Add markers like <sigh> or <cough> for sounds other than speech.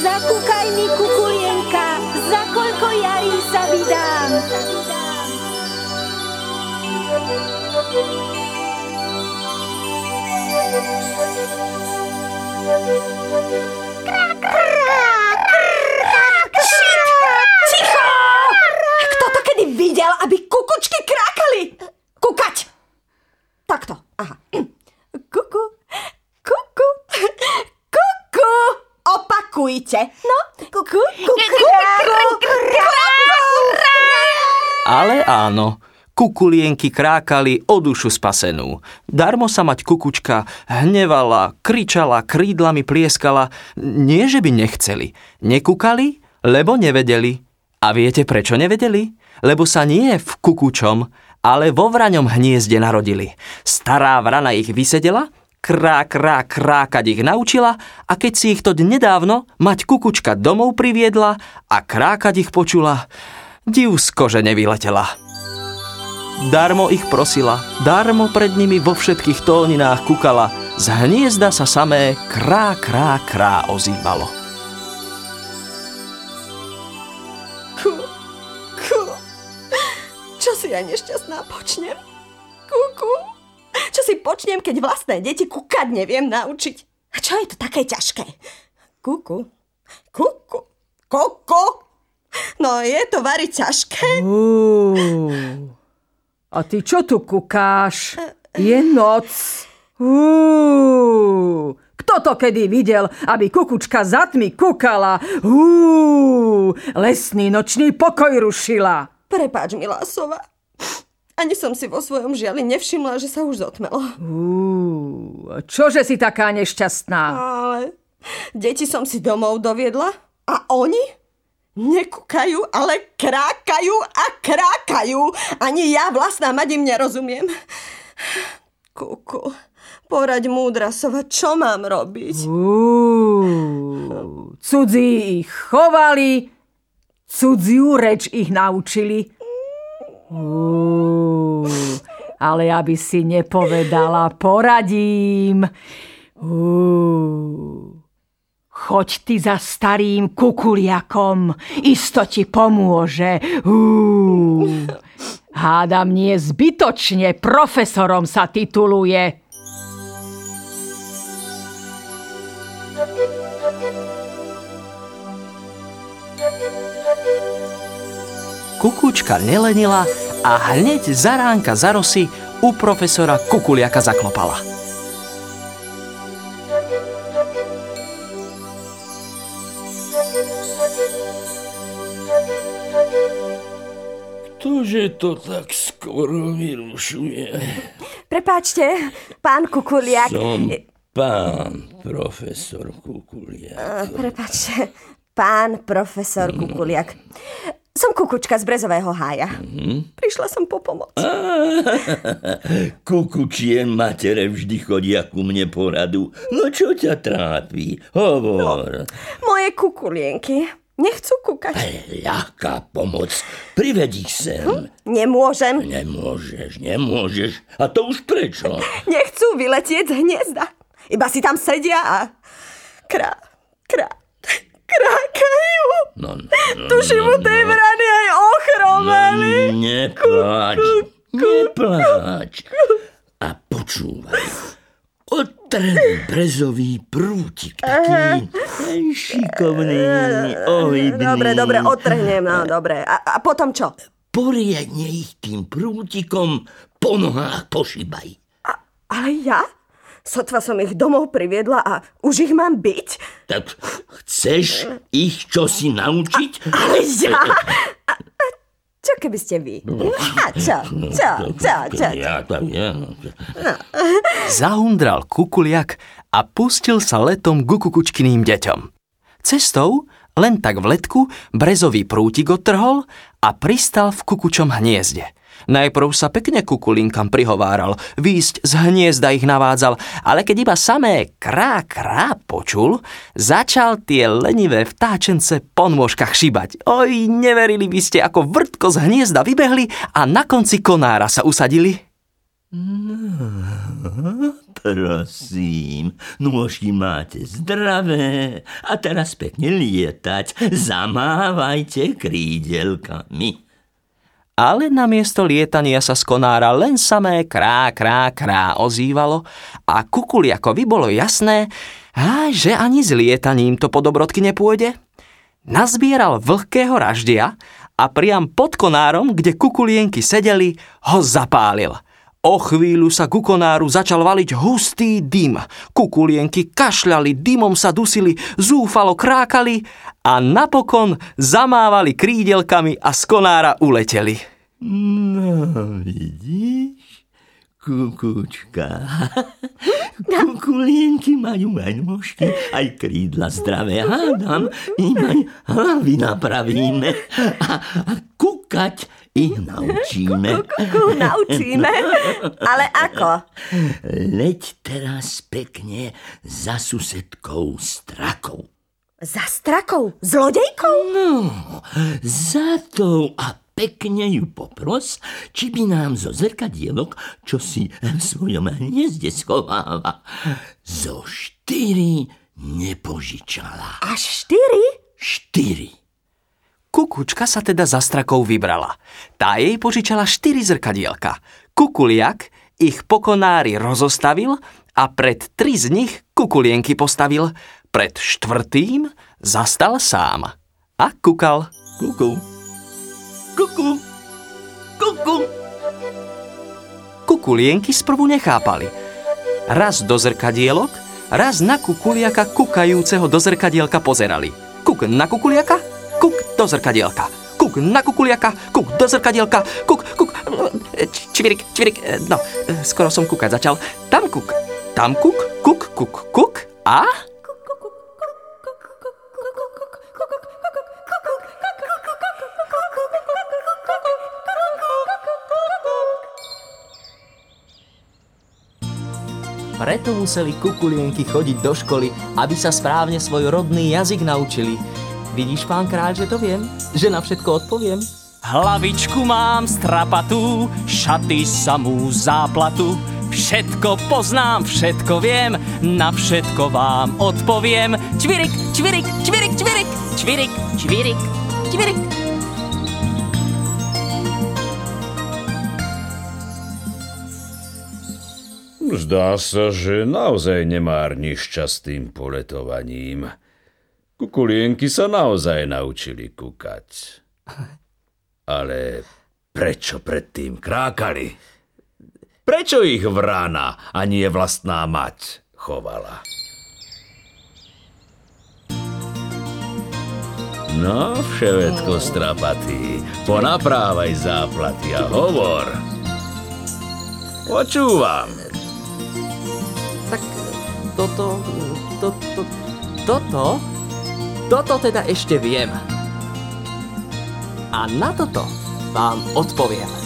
Zakúkaj mi, kukulienka, za koľko jarí sa vydám. Ticho! Kto to kedy videl, aby kukučky krákali? Kukať! Takto, aha. Kuku, kuku, kuku. Opakujte. No, kuku, kuku, kuku, Ale áno, kukulienky krákali o dušu spasenú. Darmo sa mať kukučka hnevala, kričala, krídlami plieskala. Nie, že by nechceli. Nekúkali, lebo nevedeli. A viete, prečo nevedeli? Lebo sa nie v kukučom, ale vo vraňom hniezde narodili. Stará vrana ich vysedela, krá, krá, krákať ich naučila a keď si ich to nedávno mať kukučka domov priviedla a krákať ich počula, divsko, že nevyletela. Darmo ich prosila, darmo pred nimi vo všetkých tóninách kukala, z hniezda sa samé krá, krá, krá ozývalo. Ja nešťastná počnem? Kuku. Čo si počnem, keď vlastné deti kukať neviem naučiť? A čo je to také ťažké? Kuku. Kuku. Kuku. No je to vari ťažké. Uú. A ty čo tu kukáš? Je noc. Uú. Kto to kedy videl, aby kukučka za tmy kukala? Uú. Lesný nočný pokoj rušila. Prepáč, milá sova. Ani som si vo svojom žiali nevšimla, že sa už zotmelo. Uú. Čože si taká nešťastná? Ale deti som si domov doviedla a oni nekúkajú, ale krákajú a krákajú. Ani ja vlastná mať im nerozumiem. Kuku, poraď múdra sova, čo mám robiť? Uú. Cudzí ich chovali, cudziu reč ich naučili. Uú. Ale aby si nepovedala, poradím. Uú. Choď ty za starým kukuliakom, isto ti pomôže. Uú. Hádam nie zbytočne, profesorom sa tituluje. Kukučka nelenila a hneď za ránka za rosy u profesora Kukuliaka zaklopala. Ktože to tak skoro vyrušuje? Prepáčte, pán Kukuliak. Som pán profesor Kukuliak. Prepáčte, pán profesor Kukuliak. Som kukučka z Brezového hája. Prišla som po pomoc. <laughs> Kukučie matere vždy chodia ku mne poradu. No čo ťa trápi? Hovor. Moje kukulienky nechcú kúkať. Ľahká pomoc. Prived ich sem. Nemôžem. Nemôžeš, nemôžeš. A to už prečo? <laughs> Nechcú vyletieť z hniezda. Iba si tam sedia a krá, krá, krákajú. No, no, no, Tuším, u tej vrany aj ochromeli. Nepláč, nepláč. A počúvaj. Otrhný brezový prútik, taký šikovný, ohybný. Dobre, dobre, otrhnem, no dobre. A, a potom čo? Poriadne ich tým prútikom po nohách pošibaj. Ale ja? Sotva som ich domov priviedla a už ich mám byť? Tak chceš ich čosi naučiť? Ale ja? A, a čo keby ste vy? A čo? Čo? Čo? Čo? Ja, tak ja. Zahundral kukuliak a pustil sa letom ku kukučkyným deťom. Cestou, len tak v letku, brezový prútik odtrhol a pristal v kukučom hniezde. Najprv sa pekne kukulinkam prihováral, výjsť z hniezda ich navádzal, ale keď iba samé krá krá počul, začal tie lenivé vtáčence po nôžkach šibať. Oj, neverili by ste, ako vrtko z hniezda vybehli a na konci konára sa usadili. Prosím, nôžky máte zdravé a teraz pekne lietať. Zamávajte krídelkami. Ale namiesto lietania sa z konára len samé krá, krá, krá ozývalo a kukuliakovi bolo jasné, a že ani s lietaním to po dobrodky nepôjde. Nazbieral vlhkého raždia a priam pod konárom, kde kukulienky sedeli, ho zapálil – O chvíľu sa ku konáru začal valiť hustý dym. Kukulienky kašľali, dymom sa dusili, zúfalo krákali a napokon zamávali krídelkami a z konára uleteli. No, vidíš, kukučka. Kukulienky majú aj nôžky, aj krídla zdravé. Hádam, im aj hlavy napravíme. A, a kukať ich naučíme. Naučíme? Ale ako? Leď teraz pekne za susedkou strakou. Za strakou? Zlodejkou? No, za tou a pekne ju popros, či by nám zo zrkadielok, čo si v svojom hniezde schováva, zo štyri nepožičala. Až štyri? Štyri. Kukučka sa teda za strakou vybrala. Tá jej požičala štyri zrkadielka. Kukuliak ich po konári rozostavil a pred tri z nich kukulienky postavil. Pred štvrtým zastal sám a kukal. Kuku. Kuku. Kuku. Kukulienky sprvu nechápali. Raz do zrkadielok, raz na kukuliaka kukajúceho do zrkadielka pozerali. Kuk na kukuliaka, kuk do zrkadielka. Kuk na kukuliaka, kuk do zrkadielka, kuk, kuk, čvirik, čvirik, no, skoro som kúkať začal. Tam kuk, tam kuk, kuk, kuk, kuk. A... Preto museli kukulienky chodiť do školy, aby sa správne svoj rodný jazyk naučili. Vidíš, pán kráľ, že to viem? Že na všetko odpoviem? Hlavičku mám strapatú, šaty samú záplatu. Všetko poznám, všetko viem, na všetko vám odpoviem. Čvirik, čvirik, čvirik, čvirik, čvirik, čvirik, čvirik. Zdá sa, že naozaj nemárniš čas tým poletovaním. Kukulienky sa naozaj naučili kúkať. Ale prečo predtým krákali? Prečo ich vrana a nie vlastná mať chovala? No, vševetko strapatý, ponaprávaj záplaty a hovor. Počúvam. Tak toto, to, to, toto, toto teda ešte viem. A na toto vám odpoviem.